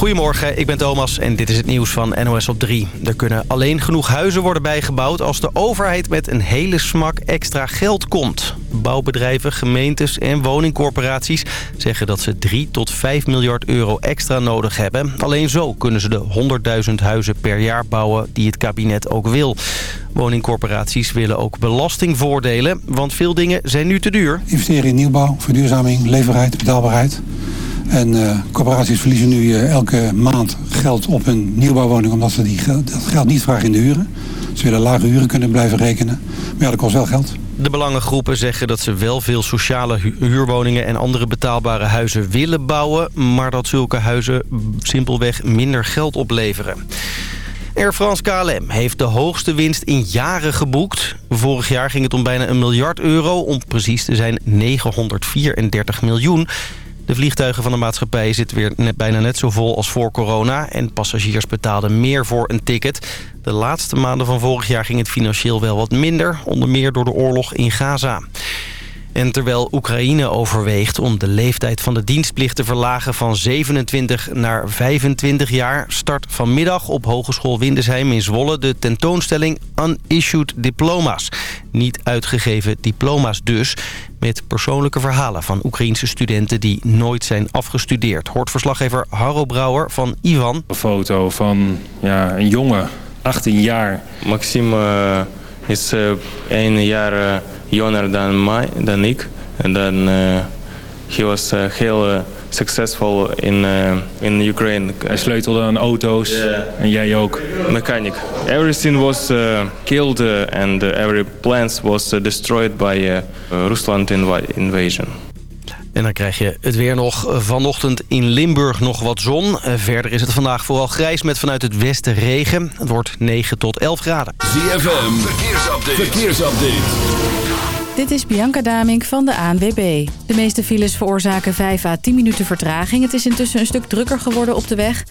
Goedemorgen, ik ben Thomas en dit is het nieuws van NOS op 3. Er kunnen alleen genoeg huizen worden bijgebouwd als de overheid met een hele smak extra geld komt. Bouwbedrijven, gemeentes en woningcorporaties zeggen dat ze 3 tot 5 miljard euro extra nodig hebben. Alleen zo kunnen ze de 100.000 huizen per jaar bouwen die het kabinet ook wil. Woningcorporaties willen ook belastingvoordelen, want veel dingen zijn nu te duur. Investeren in nieuwbouw, verduurzaming, leverbaarheid, betaalbaarheid. En uh, corporaties verliezen nu uh, elke maand geld op hun nieuwbouwwoning... omdat ze die dat geld niet vragen in de huren. Ze willen lage huren kunnen blijven rekenen. Maar ja, dat kost wel geld. De belangengroepen zeggen dat ze wel veel sociale hu huurwoningen... en andere betaalbare huizen willen bouwen... maar dat zulke huizen simpelweg minder geld opleveren. Air France KLM heeft de hoogste winst in jaren geboekt. Vorig jaar ging het om bijna een miljard euro. Om precies te zijn 934 miljoen. De vliegtuigen van de maatschappij zitten weer net, bijna net zo vol als voor corona... en passagiers betaalden meer voor een ticket. De laatste maanden van vorig jaar ging het financieel wel wat minder... onder meer door de oorlog in Gaza. En terwijl Oekraïne overweegt om de leeftijd van de dienstplicht te verlagen van 27 naar 25 jaar... start vanmiddag op Hogeschool Windesheim in Zwolle de tentoonstelling Unissued Diploma's. Niet uitgegeven diploma's dus, met persoonlijke verhalen van Oekraïnse studenten die nooit zijn afgestudeerd. Hoort verslaggever Harro Brouwer van Ivan. Een foto van ja, een jongen, 18 jaar. Maxime uh, is uh, een jaar... Uh jonger dan, mij, dan ik. En dan uh, he was uh, heel uh, succesvol in, in Ukraine. Hij sleutelde aan auto's yeah. en jij ook. Mechanic. Everything was killed and every plant was destroyed by Rusland invasion. En dan krijg je het weer nog vanochtend in Limburg nog wat zon. Verder is het vandaag vooral grijs met vanuit het westen regen. Het wordt 9 tot 11 graden. ZFM, verkeersupdate. verkeersupdate. Dit is Bianca Damink van de ANWB. De meeste files veroorzaken 5 à 10 minuten vertraging. Het is intussen een stuk drukker geworden op de weg.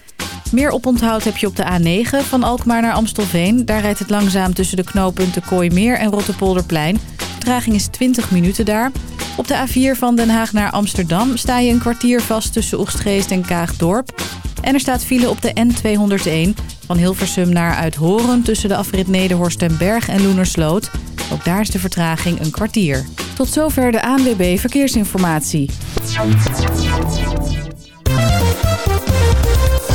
Meer oponthoud heb je op de A9 van Alkmaar naar Amstelveen. Daar rijdt het langzaam tussen de knooppunten Kooimeer en Rottepolderplein. Vertraging is 20 minuten daar. Op de A4 van Den Haag naar Amsterdam sta je een kwartier vast tussen Oegstgeest en Kaagdorp. En er staat file op de N201 van Hilversum naar Uithoren... tussen de afrit Nederhorst en Berg en Loenersloot. Ook daar is de vertraging een kwartier. Tot zover de ANWB Verkeersinformatie.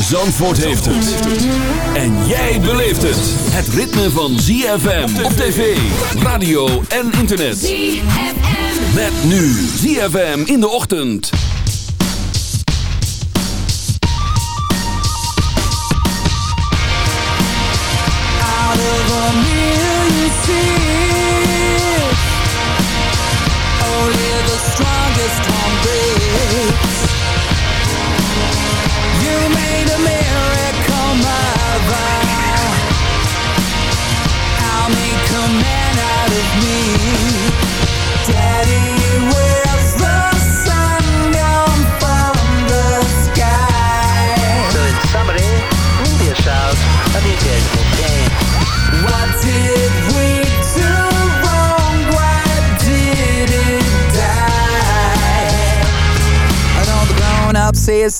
Zandvoort heeft het. En jij beleeft het. Het ritme van ZFM op tv, radio en internet. ZFM. Met nu ZFM in de ochtend. say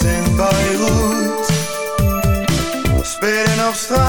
is in Beirut. Spelen op straat.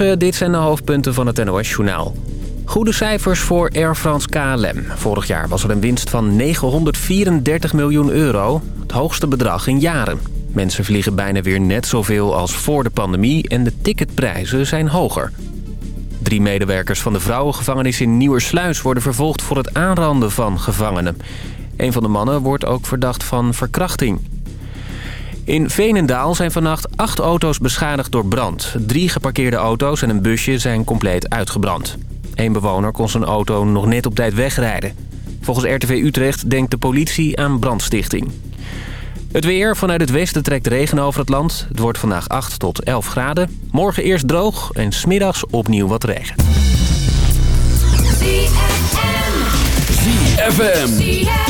Dit zijn de hoofdpunten van het NOS-journaal. Goede cijfers voor Air France KLM. Vorig jaar was er een winst van 934 miljoen euro. Het hoogste bedrag in jaren. Mensen vliegen bijna weer net zoveel als voor de pandemie... en de ticketprijzen zijn hoger. Drie medewerkers van de vrouwengevangenis in Nieuwersluis... worden vervolgd voor het aanranden van gevangenen. Een van de mannen wordt ook verdacht van verkrachting. In Veenendaal zijn vannacht acht auto's beschadigd door brand. Drie geparkeerde auto's en een busje zijn compleet uitgebrand. Eén bewoner kon zijn auto nog net op tijd wegrijden. Volgens RTV Utrecht denkt de politie aan brandstichting. Het weer. Vanuit het westen trekt regen over het land. Het wordt vandaag 8 tot 11 graden. Morgen eerst droog en smiddags opnieuw wat regen. ZFM.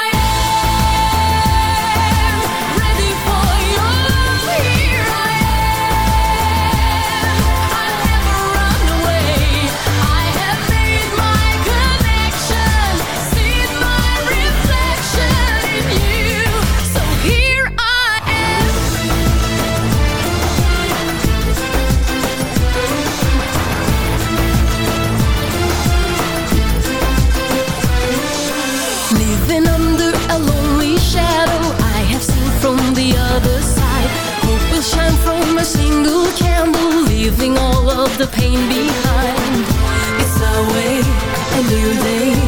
leaving all of the pain behind. It's our way, a new day.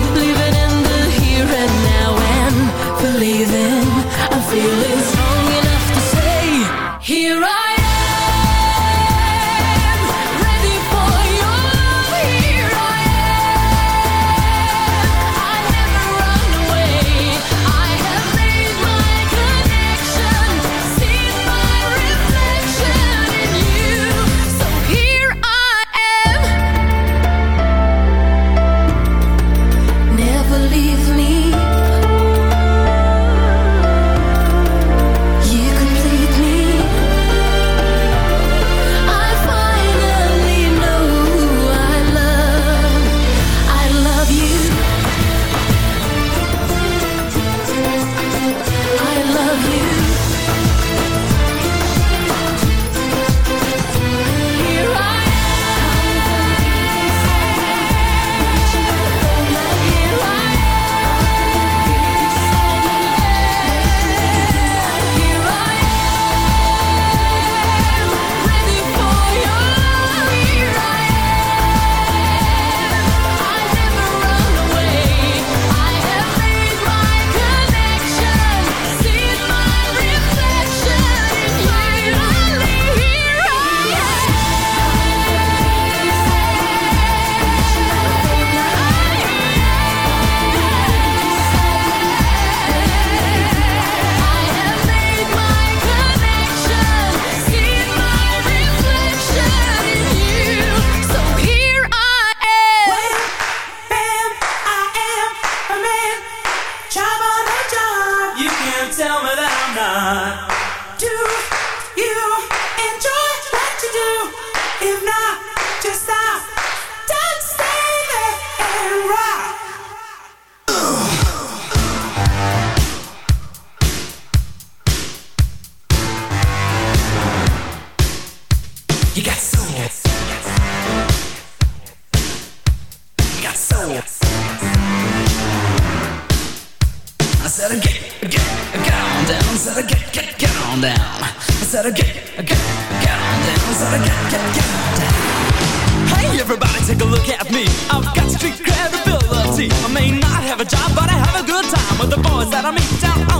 that I make down.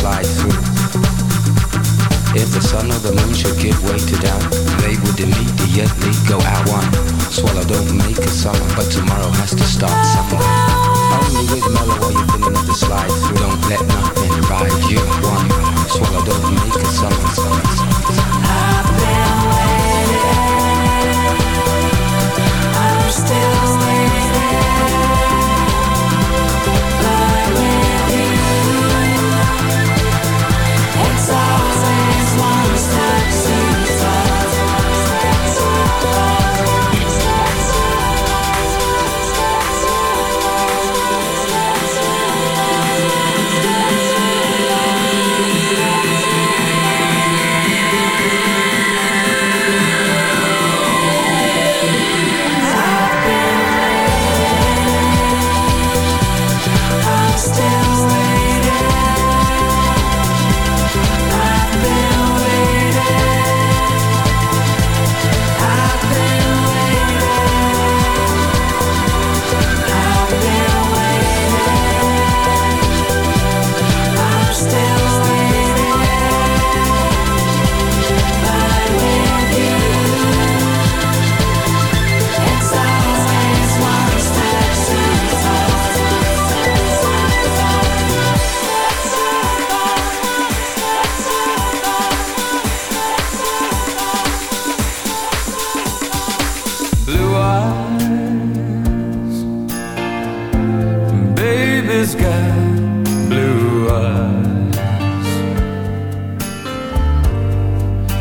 slide through. If the sun or the moon should give way to doubt, they would immediately go at one. Swallow don't make a summer, but tomorrow has to start somewhere. Only with mellow are you feeling of the slide through. Don't let nothing ride you one. Swallow don't make a summer.